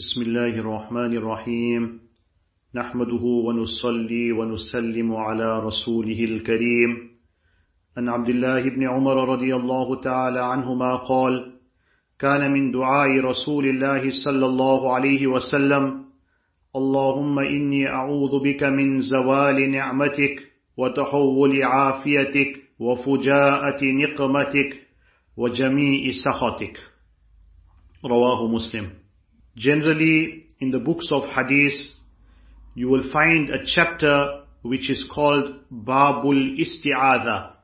بسم الله الرحمن الرحيم. نحمده ونصلي ونسلم على رسوله الكريم. عن عبد الله بن عمر رضي الله تعالى عنهما قال كان من دعاء رسول الله صلى الله عليه وسلم اللهم إني أعوذ بك من زوال نعمتك وتحول عافيتك وفجاءة نقمتك وجميع سخطك. رواه مسلم. Generally, in the books of hadith, you will find a chapter which is called Babul Isti'adha.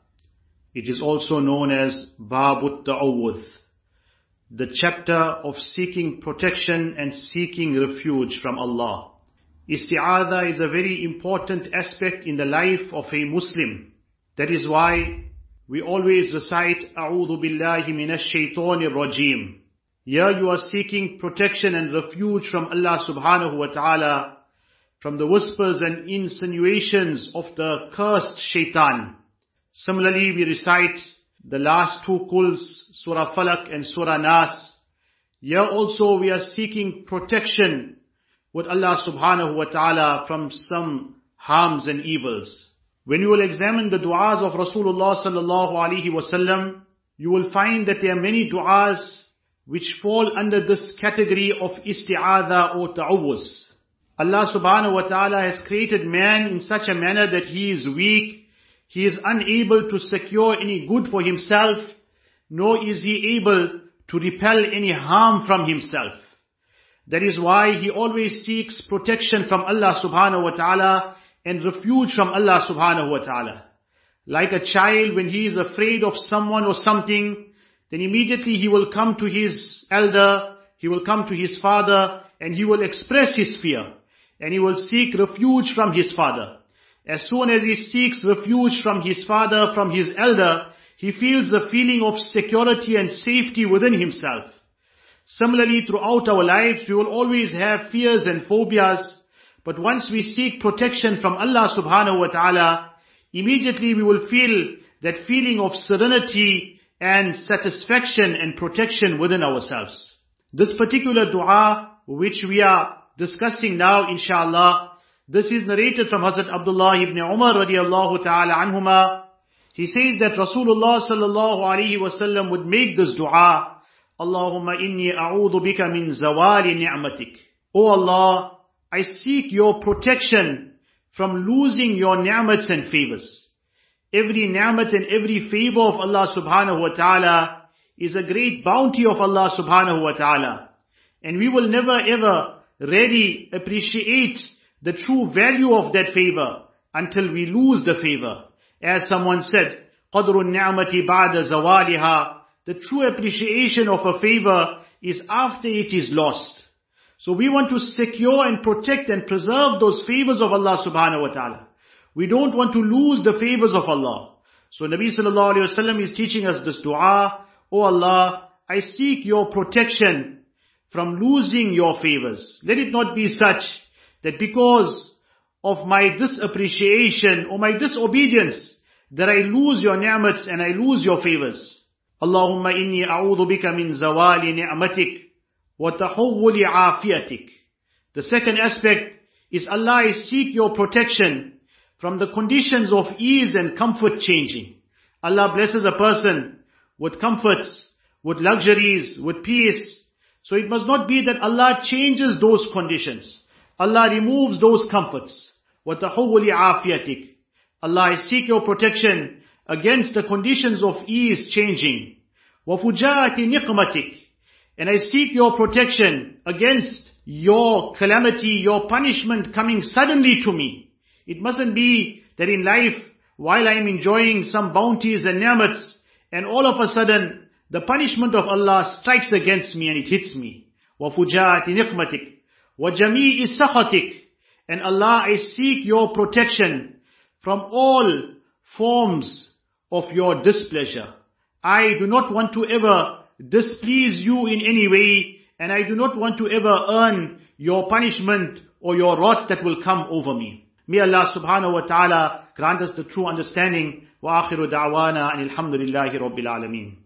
It is also known as Babut Ta'awudh. The chapter of seeking protection and seeking refuge from Allah. Isti'adha is a very important aspect in the life of a Muslim. That is why we always recite A'udhu Billahi Minash Shaitanir Rajim. Here you are seeking protection and refuge from Allah subhanahu wa ta'ala from the whispers and insinuations of the cursed shaitan. Similarly, we recite the last two kuls, Surah Falak and Surah Nas. Here also we are seeking protection with Allah subhanahu wa ta'ala from some harms and evils. When you will examine the du'as of Rasulullah sallallahu alaihi wasallam, you will find that there are many du'as which fall under this category of isti'adha or ta'awuz. Allah subhanahu wa ta'ala has created man in such a manner that he is weak, he is unable to secure any good for himself, nor is he able to repel any harm from himself. That is why he always seeks protection from Allah subhanahu wa ta'ala and refuge from Allah subhanahu wa ta'ala. Like a child when he is afraid of someone or something, then immediately he will come to his elder, he will come to his father, and he will express his fear. And he will seek refuge from his father. As soon as he seeks refuge from his father, from his elder, he feels a feeling of security and safety within himself. Similarly, throughout our lives, we will always have fears and phobias, but once we seek protection from Allah subhanahu wa ta'ala, immediately we will feel that feeling of serenity and satisfaction and protection within ourselves. This particular dua which we are discussing now inshallah, this is narrated from Hazrat Abdullah ibn Umar radiallahu ta'ala anhuma. He says that Rasulullah sallallahu alaihi wasallam would make this dua, Allahumma inni a'udhu bika min zawali ni'matik. O Allah, I seek your protection from losing your ni'mats and favors. Every ni'mat and every favor of Allah subhanahu wa ta'ala is a great bounty of Allah subhanahu wa ta'ala. And we will never ever really appreciate the true value of that favor until we lose the favor. As someone said, قَدْرُ النِّعْمَةِ بَعْدَ زَوَالِهَا The true appreciation of a favor is after it is lost. So we want to secure and protect and preserve those favors of Allah subhanahu wa ta'ala. We don't want to lose the favors of Allah. So Nabi sallallahu alayhi wasallam is teaching us this dua, Oh Allah, I seek your protection from losing your favors. Let it not be such that because of my disappreciation or my disobedience, that I lose your ni'mats and I lose your favors. Allahumma inni a'udhu bika min zawali ni'matik wa tahawwuli afiyatik. The second aspect is Allah, I seek your protection from the conditions of ease and comfort changing. Allah blesses a person with comforts, with luxuries, with peace. So it must not be that Allah changes those conditions. Allah removes those comforts. وَتَحُوُّلِ عَافِيَتِكَ Allah, I seek your protection against the conditions of ease changing. وَفُجَاءَةِ نِقْمَتِكَ And I seek your protection against your calamity, your punishment coming suddenly to me. It mustn't be that in life, while I am enjoying some bounties and ni'mats, and all of a sudden, the punishment of Allah strikes against me and it hits me. وَفُجَاءَةِ نِقْمَتِكَ وَجَمِيءِ سَخَطِكَ And Allah, I seek your protection from all forms of your displeasure. I do not want to ever displease you in any way, and I do not want to ever earn your punishment or your wrath that will come over me. May Allah subhanahu wa ta'ala grant us the true understanding. Wa akhiru da'wana and alhamdulillahi rabbil alameen.